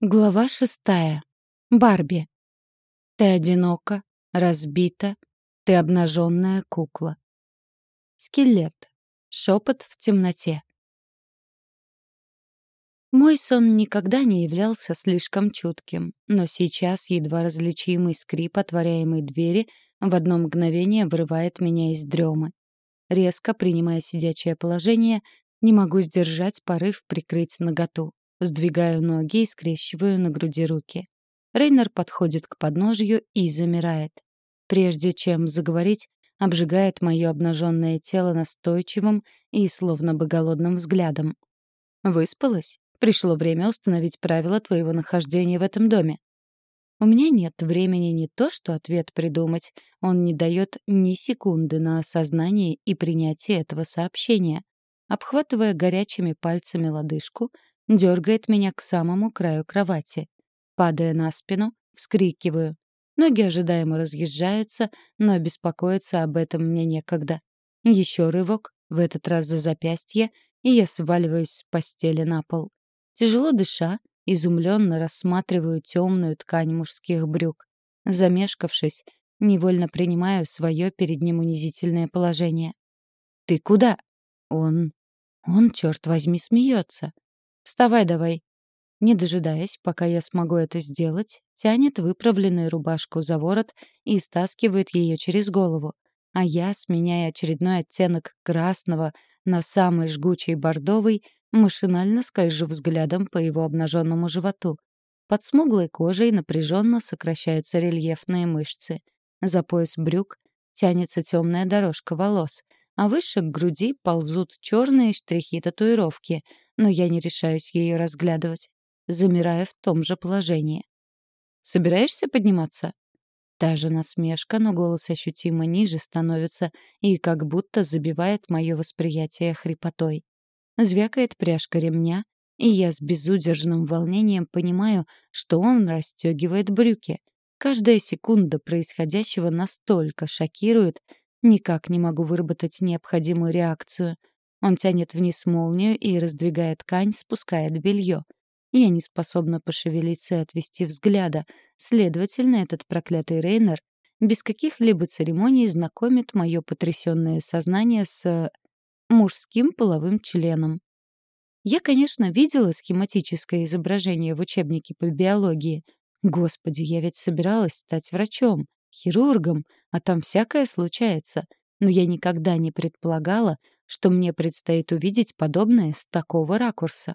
Глава шестая. Барби. Ты одинока, разбита, ты обнаженная кукла. Скелет. Шепот в темноте. Мой сон никогда не являлся слишком чутким, но сейчас едва различимый скрип отворяемой двери в одно мгновение вырывает меня из дремы. Резко принимая сидячее положение, не могу сдержать порыв прикрыть наготу. Сдвигаю ноги и скрещиваю на груди руки. Рейнер подходит к подножью и замирает. Прежде чем заговорить, обжигает мое обнаженное тело настойчивым и словно бы голодным взглядом. «Выспалась? Пришло время установить правила твоего нахождения в этом доме». У меня нет времени не то что ответ придумать, он не дает ни секунды на осознание и принятие этого сообщения. Обхватывая горячими пальцами лодыжку, дергает меня к самому краю кровати. Падая на спину, вскрикиваю. Ноги ожидаемо разъезжаются, но беспокоиться об этом мне некогда. Еще рывок, в этот раз за запястье, и я сваливаюсь с постели на пол. Тяжело дыша, изумленно рассматриваю темную ткань мужских брюк. Замешкавшись, невольно принимаю свое перед ним унизительное положение. «Ты куда?» Он... Он, черт возьми, смеется. Вставай давай». Не дожидаясь, пока я смогу это сделать, тянет выправленную рубашку за ворот и стаскивает ее через голову. А я, сменяя очередной оттенок красного на самый жгучий бордовый, машинально скольжу взглядом по его обнаженному животу. Под смуглой кожей напряженно сокращаются рельефные мышцы. За пояс брюк тянется темная дорожка волос, а выше к груди ползут черные штрихи татуировки — но я не решаюсь ее разглядывать, замирая в том же положении. «Собираешься подниматься?» Та же насмешка, но голос ощутимо ниже становится и как будто забивает мое восприятие хрипотой. Звякает пряжка ремня, и я с безудержным волнением понимаю, что он расстегивает брюки. Каждая секунда происходящего настолько шокирует, никак не могу выработать необходимую реакцию — он тянет вниз молнию и, раздвигая ткань, спускает белье. Я не способна пошевелиться и отвести взгляда. Следовательно, этот проклятый Рейнер без каких-либо церемоний знакомит мое потрясенное сознание с мужским половым членом. Я, конечно, видела схематическое изображение в учебнике по биологии. Господи, я ведь собиралась стать врачом, хирургом, а там всякое случается. Но я никогда не предполагала, что мне предстоит увидеть подобное с такого ракурса.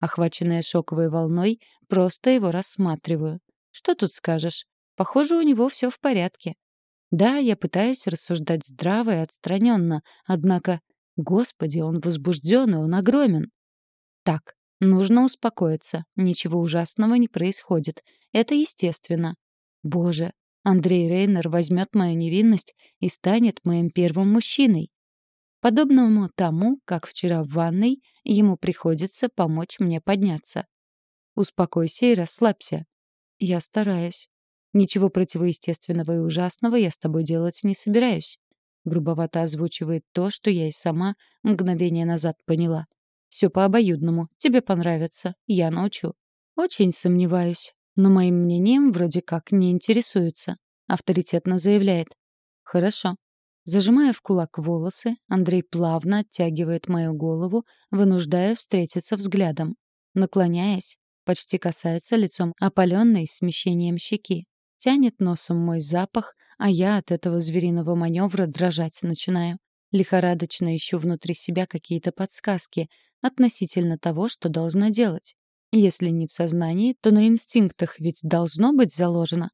Охваченная шоковой волной, просто его рассматриваю. Что тут скажешь? Похоже, у него все в порядке. Да, я пытаюсь рассуждать здраво и отстраненно, однако, господи, он возбужден и он огромен. Так, нужно успокоиться. Ничего ужасного не происходит. Это естественно. Боже, Андрей Рейнер возьмет мою невинность и станет моим первым мужчиной подобному тому, как вчера в ванной ему приходится помочь мне подняться. Успокойся и расслабься. Я стараюсь. Ничего противоестественного и ужасного я с тобой делать не собираюсь. Грубовато озвучивает то, что я и сама мгновение назад поняла. Все по обоюдному. Тебе понравится. Я научу. Очень сомневаюсь. Но моим мнением вроде как не интересуются. Авторитетно заявляет. Хорошо. Зажимая в кулак волосы, Андрей плавно оттягивает мою голову, вынуждая встретиться взглядом. Наклоняясь, почти касается лицом опаленной смещением щеки. Тянет носом мой запах, а я от этого звериного маневра дрожать начинаю. Лихорадочно ищу внутри себя какие-то подсказки относительно того, что должна делать. Если не в сознании, то на инстинктах ведь должно быть заложено.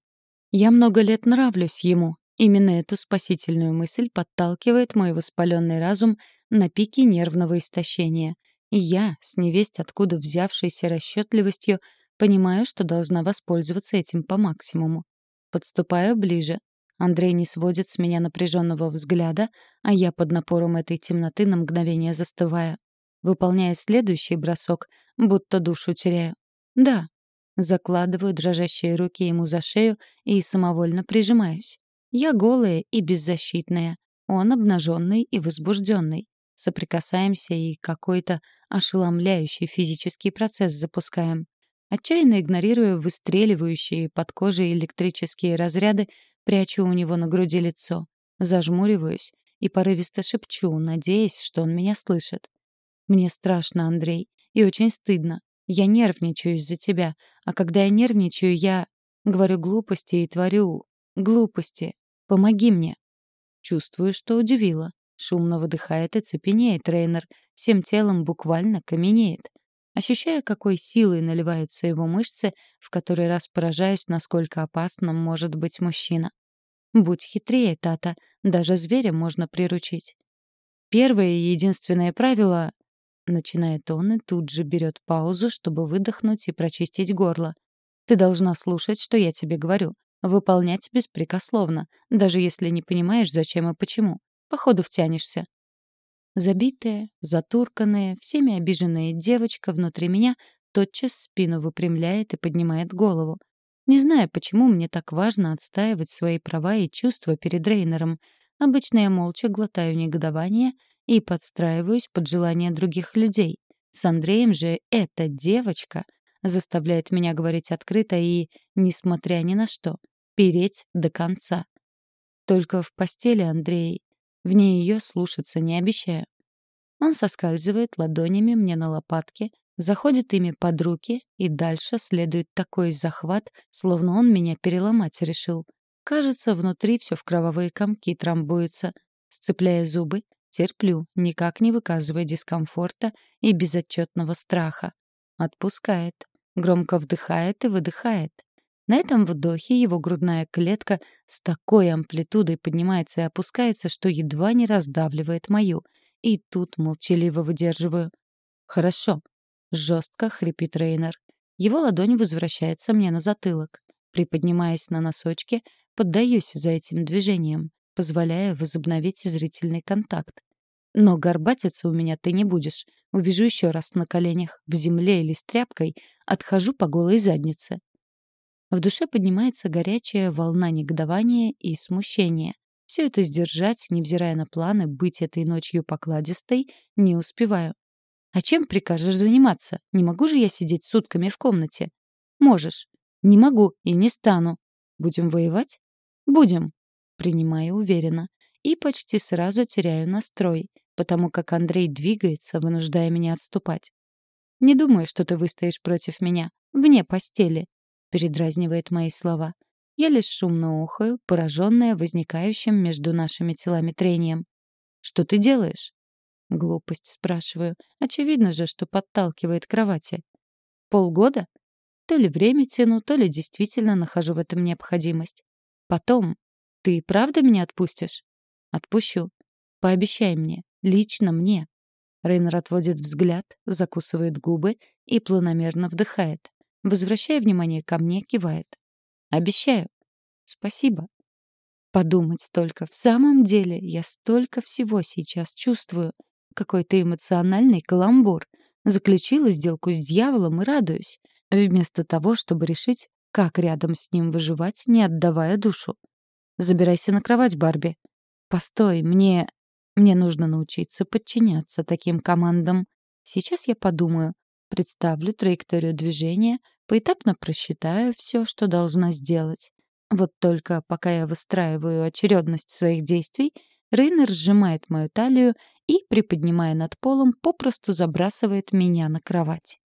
Я много лет нравлюсь ему, Именно эту спасительную мысль подталкивает мой воспаленный разум на пике нервного истощения. И я, с невесть откуда взявшейся расчетливостью, понимаю, что должна воспользоваться этим по максимуму. Подступаю ближе. Андрей не сводит с меня напряженного взгляда, а я под напором этой темноты на мгновение застываю. Выполняя следующий бросок, будто душу теряю. Да. Закладываю дрожащие руки ему за шею и самовольно прижимаюсь. Я голая и беззащитная. Он обнаженный и возбужденный. Соприкасаемся и какой-то ошеломляющий физический процесс запускаем. Отчаянно игнорируя выстреливающие под кожей электрические разряды, прячу у него на груди лицо, зажмуриваюсь и порывисто шепчу, надеясь, что он меня слышит. «Мне страшно, Андрей, и очень стыдно. Я нервничаю из-за тебя, а когда я нервничаю, я говорю глупости и творю глупости. Помоги мне». Чувствую, что удивила. Шумно выдыхает и цепенеет тренер, всем телом буквально каменеет. Ощущая, какой силой наливаются его мышцы, в который раз поражаюсь, насколько опасным может быть мужчина. Будь хитрее, Тата, даже зверя можно приручить. Первое и единственное правило... Начинает он и тут же берет паузу, чтобы выдохнуть и прочистить горло. Ты должна слушать, что я тебе говорю. Выполнять беспрекословно, даже если не понимаешь, зачем и почему. Походу втянешься. Забитая, затурканная, всеми обиженная девочка внутри меня тотчас спину выпрямляет и поднимает голову. Не знаю, почему мне так важно отстаивать свои права и чувства перед Рейнером. Обычно я молча глотаю негодование и подстраиваюсь под желания других людей. С Андреем же эта девочка заставляет меня говорить открыто и, несмотря ни на что, переть до конца. Только в постели Андрей в ней ее слушаться не обещаю. Он соскальзывает ладонями мне на лопатки, заходит ими под руки, и дальше следует такой захват, словно он меня переломать решил. Кажется, внутри все в кровавые комки трамбуется. Сцепляя зубы, терплю, никак не выказывая дискомфорта и безотчетного страха. Отпускает, громко вдыхает и выдыхает. На этом вдохе его грудная клетка с такой амплитудой поднимается и опускается, что едва не раздавливает мою. И тут молчаливо выдерживаю. «Хорошо», — жестко хрипит Рейнер. Его ладонь возвращается мне на затылок. Приподнимаясь на носочки, поддаюсь за этим движением, позволяя возобновить зрительный контакт. Но горбатиться у меня ты не будешь. Увижу еще раз на коленях, в земле или с тряпкой, отхожу по голой заднице. В душе поднимается горячая волна негодования и смущения. Все это сдержать, невзирая на планы быть этой ночью покладистой, не успеваю. А чем прикажешь заниматься? Не могу же я сидеть сутками в комнате? Можешь. Не могу и не стану. Будем воевать? Будем. Принимаю уверенно. И почти сразу теряю настрой, потому как Андрей двигается, вынуждая меня отступать. Не думаю, что ты выстоишь против меня. Вне постели. — передразнивает мои слова. Я лишь шумно охаю, пораженная возникающим между нашими телами трением. «Что ты делаешь?» Глупость спрашиваю. Очевидно же, что подталкивает к кровати. «Полгода?» То ли время тяну, то ли действительно нахожу в этом необходимость. Потом. Ты правда меня отпустишь? Отпущу. Пообещай мне. Лично мне. Рейнер отводит взгляд, закусывает губы и планомерно вдыхает. Возвращая внимание ко мне, кивает. «Обещаю». «Спасибо». Подумать только. В самом деле, я столько всего сейчас чувствую. Какой-то эмоциональный каламбур. Заключила сделку с дьяволом и радуюсь. Вместо того, чтобы решить, как рядом с ним выживать, не отдавая душу. «Забирайся на кровать, Барби». «Постой, мне... Мне нужно научиться подчиняться таким командам. Сейчас я подумаю, Представлю траекторию движения, поэтапно просчитаю все, что должна сделать. Вот только пока я выстраиваю очередность своих действий, Рейнер сжимает мою талию и, приподнимая над полом, попросту забрасывает меня на кровать.